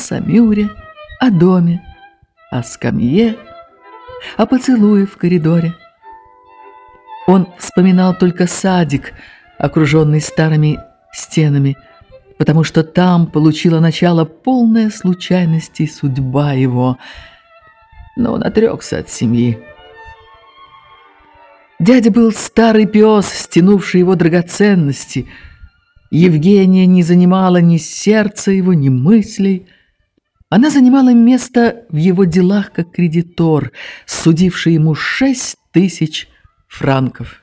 Самюре, о доме, о скамье, о поцелуе в коридоре. Он вспоминал только садик, окруженный старыми стенами, потому что там получила начало полная случайности судьба его. Но он отрекся от семьи. Дядя был старый пес, стянувший его драгоценности. Евгения не занимала ни сердца его, ни мыслей. Она занимала место в его делах как кредитор, судивший ему шесть тысяч франков.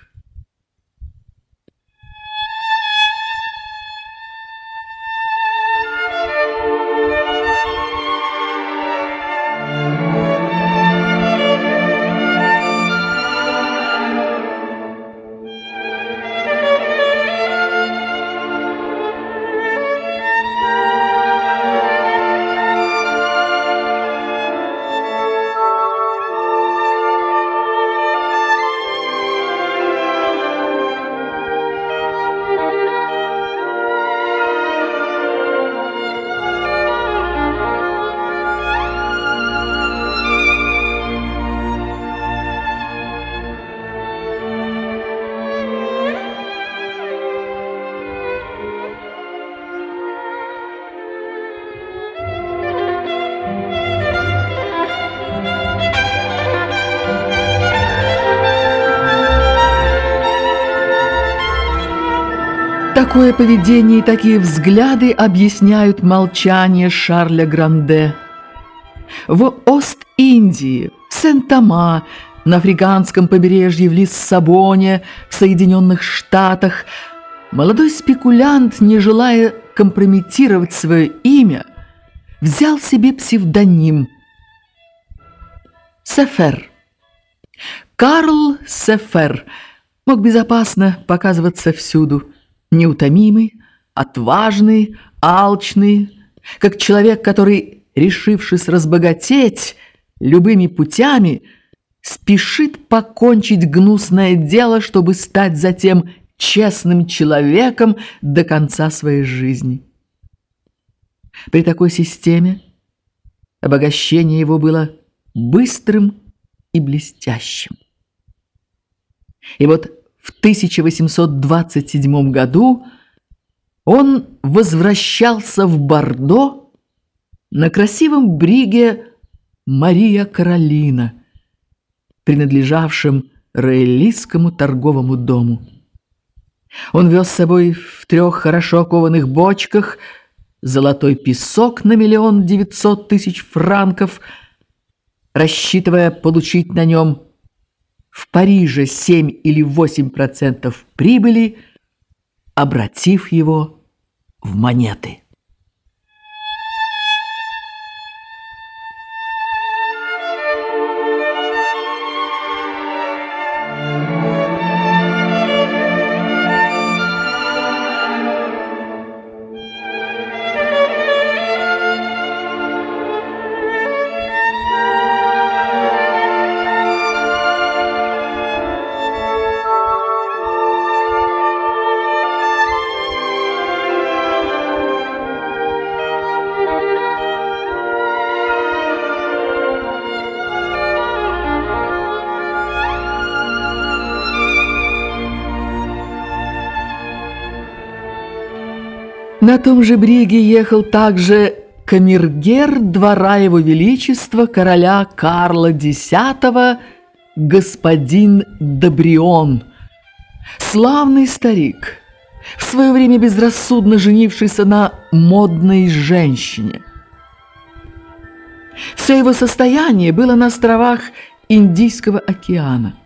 Такое поведение и такие взгляды объясняют молчание Шарля Гранде. В Ост-Индии, в Сент-Тома, на африканском побережье, в Лиссабоне, в Соединенных Штатах молодой спекулянт, не желая компрометировать свое имя, взял себе псевдоним Сефер. Карл Сефер мог безопасно показываться всюду – неутомимый, отважный, алчный, как человек, который, решившись разбогатеть любыми путями, спешит покончить гнусное дело, чтобы стать затем честным человеком до конца своей жизни. При такой системе обогащение его было быстрым и блестящим. И вот в 1827 году он возвращался в Бордо на красивом бриге Мария Каролина, принадлежавшем Роялистскому торговому дому. Он вез с собой в трех хорошо окованных бочках золотой песок на миллион девятьсот тысяч франков, рассчитывая получить на нем в Париже 7 или 8% прибыли, обратив его в монеты. На том же бриге ехал также камергер двора его величества короля Карла X, господин Добрион, славный старик, в свое время безрассудно женившийся на модной женщине. Все его состояние было на островах Индийского океана.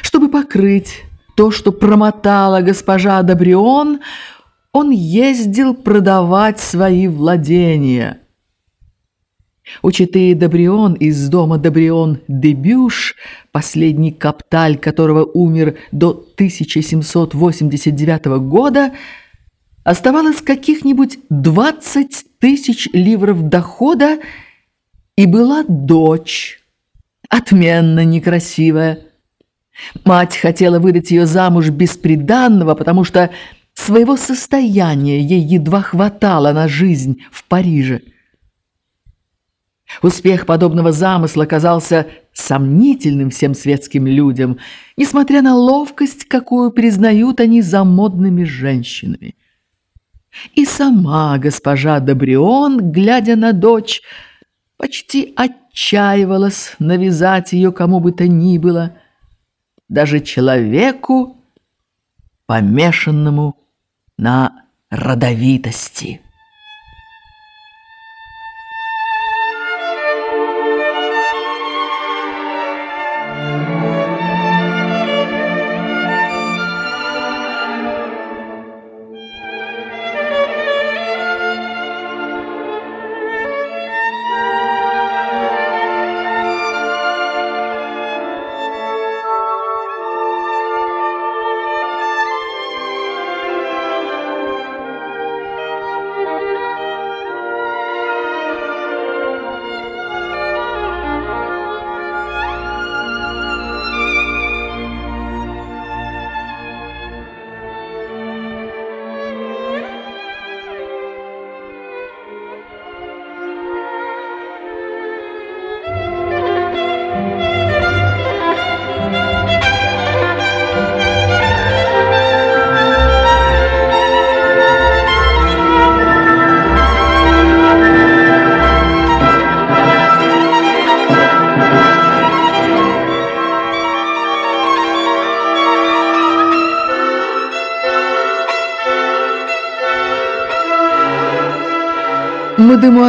Чтобы покрыть то, что промотала госпожа Добрион, он ездил продавать свои владения. Учитый Добрион из дома Добрион Дебюш, последний капталь которого умер до 1789 года, оставалось каких-нибудь 20 тысяч ливров дохода, и была дочь, отменно некрасивая. Мать хотела выдать ее замуж бесприданного, потому что Своего состояния ей едва хватало на жизнь в Париже. Успех подобного замысла казался сомнительным всем светским людям, несмотря на ловкость, какую признают они за модными женщинами. И сама госпожа Добрион, глядя на дочь, почти отчаивалась навязать ее кому бы то ни было, даже человеку, помешанному на родовитости.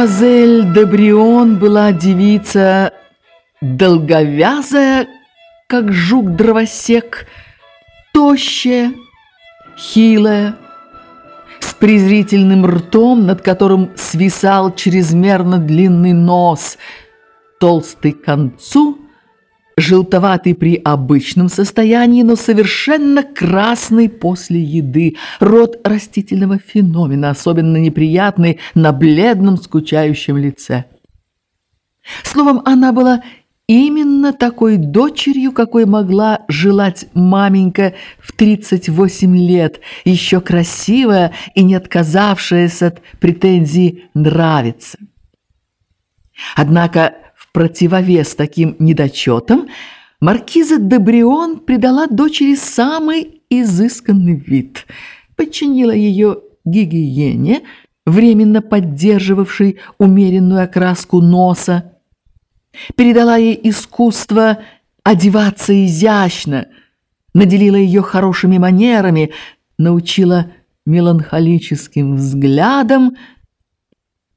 Мадемуазель Дебрион была девица долговязая, как жук-дровосек, тощая, хилая, с презрительным ртом, над которым свисал чрезмерно длинный нос, толстый к концу – желтоватый при обычном состоянии, но совершенно красный после еды. Род растительного феномена, особенно неприятный на бледном скучающем лице. Словом, она была именно такой дочерью, какой могла желать маменька в 38 лет, еще красивая и не отказавшаяся от претензий нравиться. Однако противовес таким недочетам, маркиза де Брион придала дочери самый изысканный вид, подчинила ее гигиене, временно поддерживавшей умеренную окраску носа, передала ей искусство одеваться изящно, наделила ее хорошими манерами, научила меланхолическим взглядом,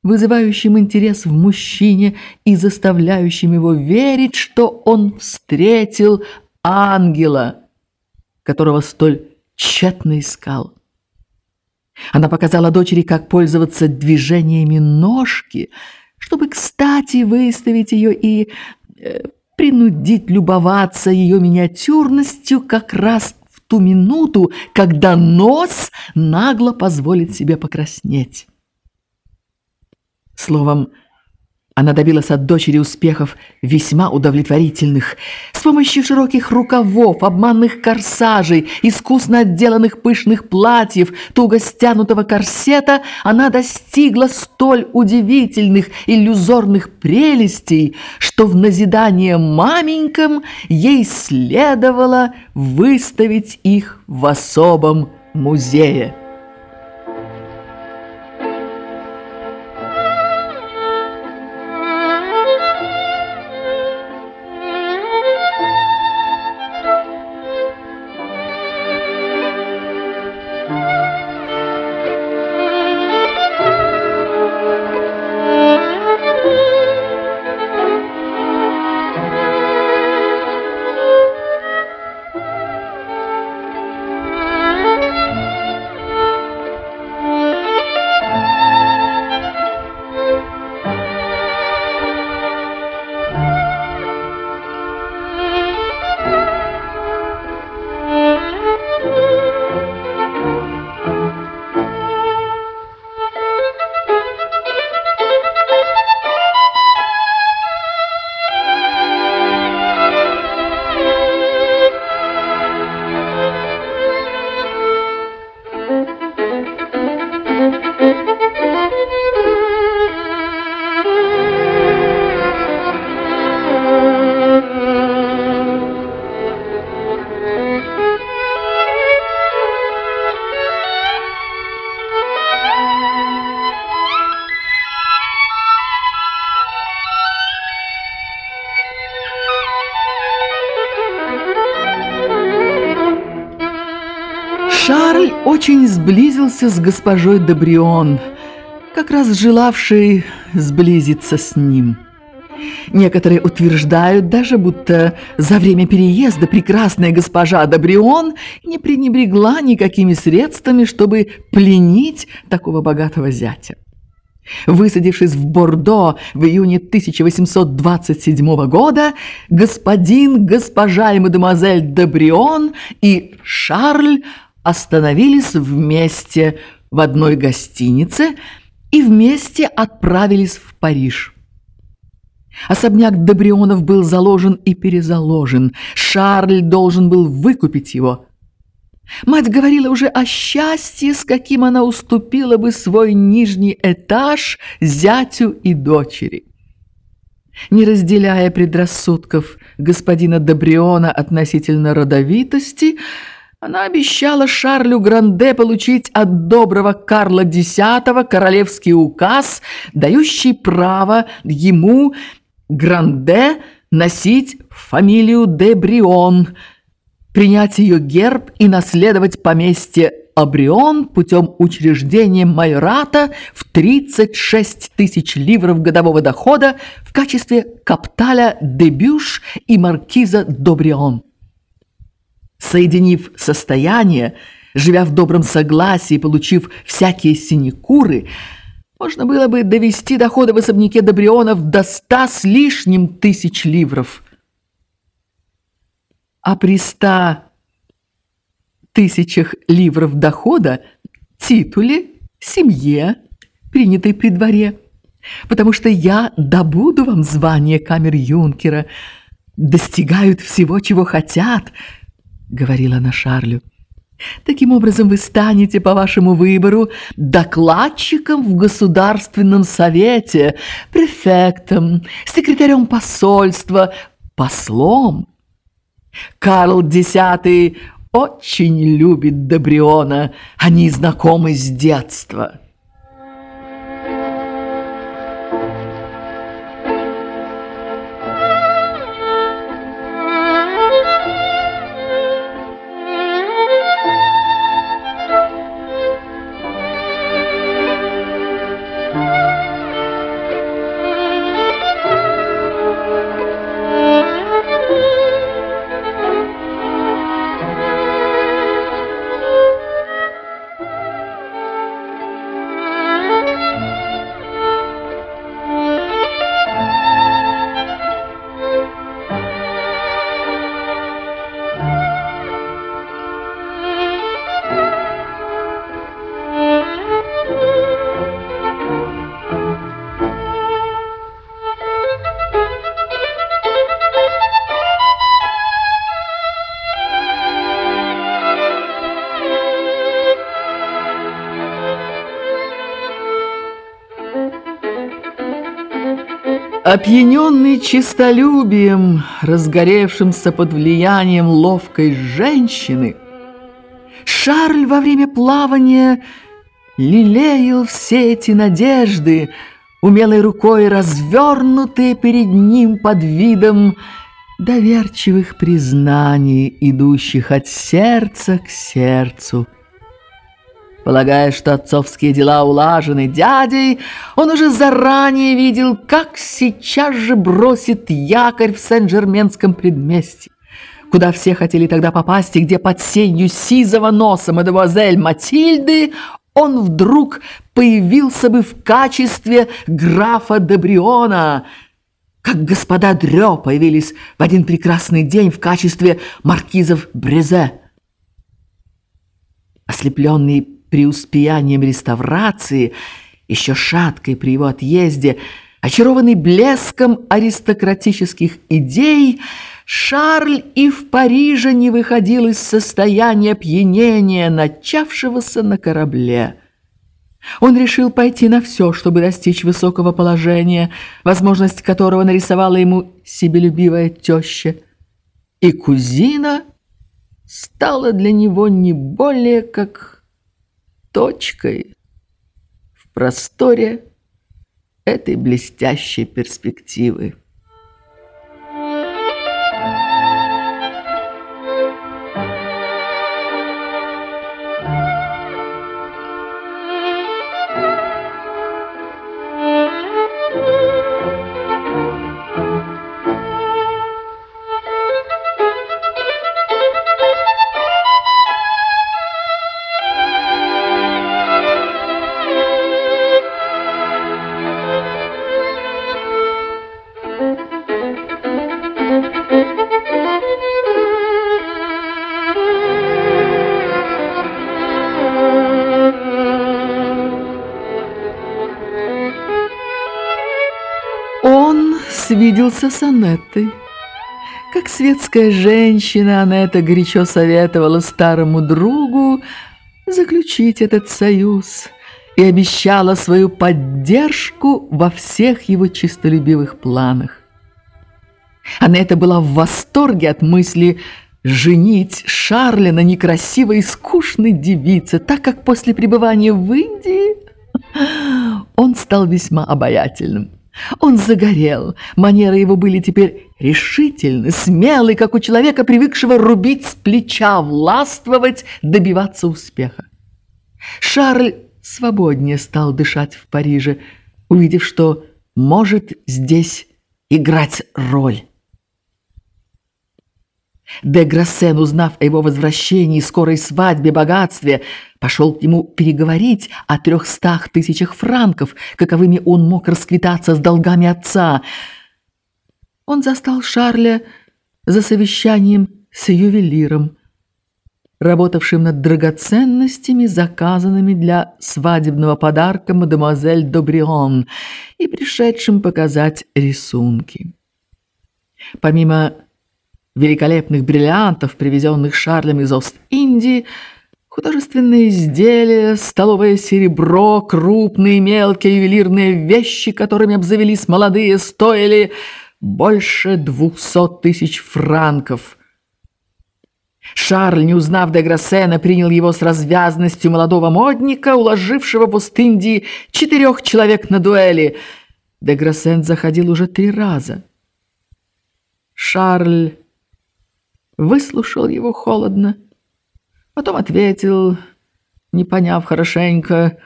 вызывающим интерес в мужчине и заставляющим его верить, что он встретил ангела, которого столь тщетно искал. Она показала дочери, как пользоваться движениями ножки, чтобы, кстати, выставить ее и э, принудить любоваться ее миниатюрностью как раз в ту минуту, когда нос нагло позволит себе покраснеть. Словом, она добилась от дочери успехов весьма удовлетворительных. С помощью широких рукавов, обманных корсажей, искусно отделанных пышных платьев, туго стянутого корсета она достигла столь удивительных иллюзорных прелестей, что в назидание маменькам ей следовало выставить их в особом музее. Очень сблизился с госпожой Добрион, как раз желавшей сблизиться с ним. Некоторые утверждают даже, будто за время переезда прекрасная госпожа Добрион не пренебрегла никакими средствами, чтобы пленить такого богатого зятя. Высадившись в Бордо в июне 1827 года, господин, госпожа и мадемуазель Добрион и Шарль остановились вместе в одной гостинице и вместе отправились в Париж. Особняк Добрионов был заложен и перезаложен. Шарль должен был выкупить его. Мать говорила уже о счастье, с каким она уступила бы свой нижний этаж зятю и дочери. Не разделяя предрассудков господина Добриона относительно родовитости, она обещала Шарлю Гранде получить от доброго Карла X королевский указ, дающий право ему, Гранде, носить фамилию де Брион, принять ее герб и наследовать поместье Абрион путем учреждения майората в 36 тысяч ливров годового дохода в качестве капталя Дебюш и маркиза Добрион. Соединив состояние, живя в добром согласии, получив всякие синекуры, можно было бы довести доходы в особняке Добрионов до ста с лишним тысяч ливров. А при ста тысячах ливров дохода титуле, семье, принятой при дворе, потому что я добуду вам звание камер-юнкера, достигают всего, чего хотят – говорила она Шарлю. Таким образом, вы станете по вашему выбору докладчиком в Государственном совете, префектом, секретарем посольства, послом. Карл X очень любит Добриона, они знакомы с детства. Опьяненный честолюбием, разгоревшимся под влиянием ловкой женщины, Шарль во время плавания лелеял все эти надежды, умелой рукой развернутые перед ним под видом доверчивых признаний, идущих от сердца к сердцу. Полагая, что отцовские дела улажены дядей, он уже заранее видел, как сейчас же бросит якорь в Сен-Жерменском предместье, куда все хотели тогда попасть, и где под сенью сизого носа мадемуазель Матильды он вдруг появился бы в качестве графа Дебриона, как господа Дрё появились в один прекрасный день в качестве маркизов Брезе. Ослепленный преуспеянием реставрации, еще шаткой при его отъезде, очарованный блеском аристократических идей, Шарль и в Париже не выходил из состояния опьянения, начавшегося на корабле. Он решил пойти на все, чтобы достичь высокого положения, возможность которого нарисовала ему себелюбивая теща. И кузина стала для него не более как точкой в просторе этой блестящей перспективы. Свиделся с Анеттой. Как светская женщина, Анетта горячо советовала старому другу заключить этот союз и обещала свою поддержку во всех его честолюбивых планах. Анетта была в восторге от мысли женить Шарля на некрасивой и скучной девице, так как после пребывания в Индии он стал весьма обаятельным. Он загорел, манеры его были теперь решительны, смелы, как у человека, привыкшего рубить с плеча, властвовать, добиваться успеха. Шарль свободнее стал дышать в Париже, увидев, что может здесь играть роль. Де Грассен, узнав о его возвращении, скорой свадьбе, богатстве, пошел к нему переговорить о трехстах тысячах франков, каковыми он мог расквитаться с долгами отца. Он застал Шарля за совещанием с ювелиром, работавшим над драгоценностями, заказанными для свадебного подарка мадемуазель Добрион, и пришедшим показать рисунки. Помимо великолепных бриллиантов, привезенных Шарлем из Ост-Индии, художественные изделия, столовое серебро, крупные мелкие ювелирные вещи, которыми обзавелись молодые, стоили больше двухсот тысяч франков. Шарль, не узнав де Грассена, принял его с развязностью молодого модника, уложившего в Ост-Индии четырех человек на дуэли. Де Грассен заходил уже три раза. Шарль выслушал его холодно, потом ответил, не поняв хорошенько,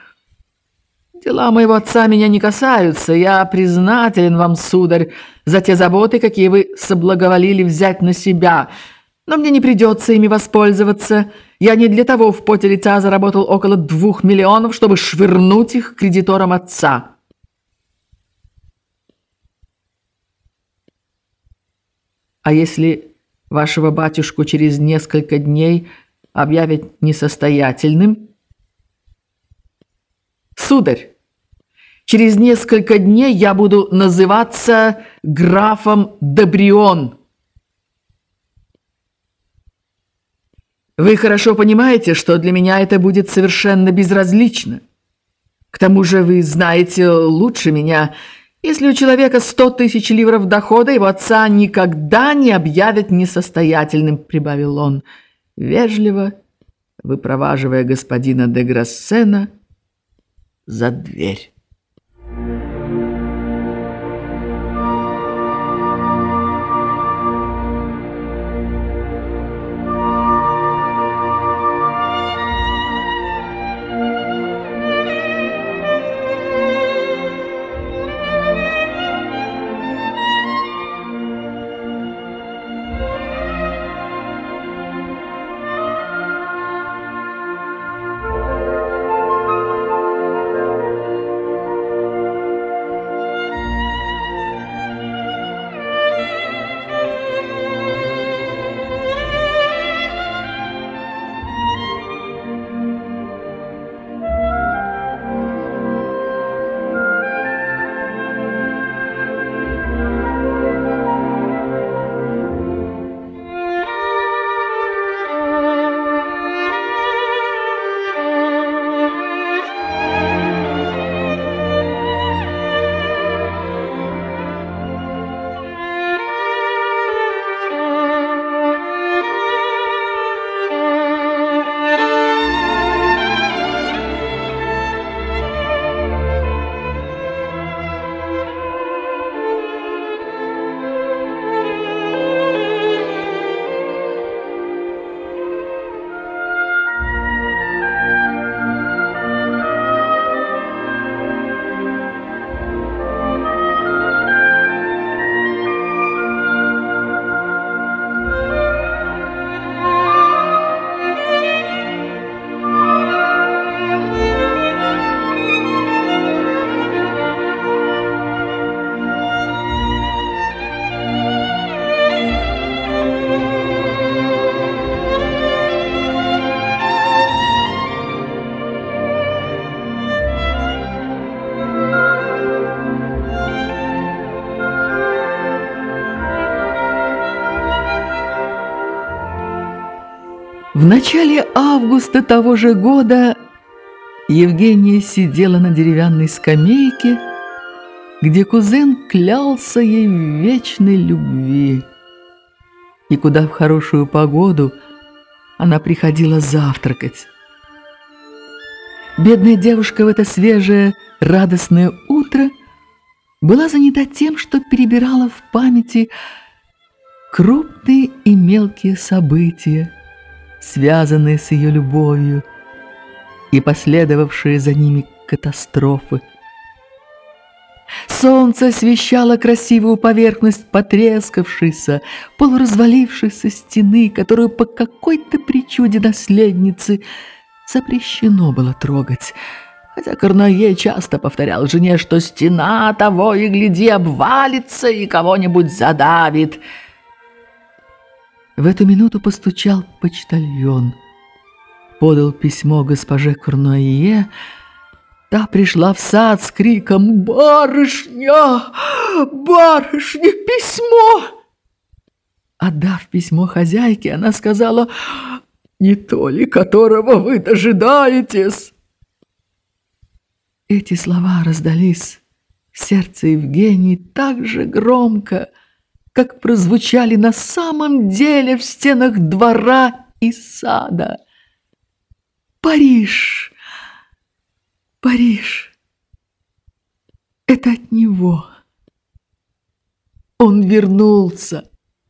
«Дела моего отца меня не касаются. Я признателен вам, сударь, за те заботы, какие вы соблаговолили взять на себя. Но мне не придется ими воспользоваться. Я не для того в поте лица заработал около двух миллионов, чтобы швырнуть их кредиторам отца». «А если вашего батюшку через несколько дней объявят несостоятельным? Сударь, через несколько дней я буду называться графом Добрион. Вы хорошо понимаете, что для меня это будет совершенно безразлично. К тому же вы знаете лучше меня, если у человека сто тысяч ливров дохода, его отца никогда не объявят несостоятельным, прибавил он, вежливо выпроваживая господина де Грассена за дверь. Начале августа того же года Евгения сидела на деревянной скамейке, где кузен клялся ей в вечной любви, и куда в хорошую погоду она приходила завтракать. Бедная девушка в это свежее, радостное утро была занята тем, что перебирала в памяти крупные и мелкие события, связанные с ее любовью, и последовавшие за ними катастрофы. Солнце освещало красивую поверхность потрескавшейся, полуразвалившейся стены, которую по какой-то причуде наследницы запрещено было трогать. Хотя Корное часто повторял жене, что стена того и гляди обвалится и кого-нибудь задавит. В эту минуту постучал почтальон — подал письмо госпоже Корнуае, та пришла в сад с криком «Барышня! Барышня, письмо!» Отдав письмо хозяйке, она сказала «Не то ли, которого вы дожидаетесь?» Эти слова раздались в сердце Евгении так же громко, как прозвучали на самом деле в стенах двора и сада. Париж! Париж! Это от него. Он вернулся.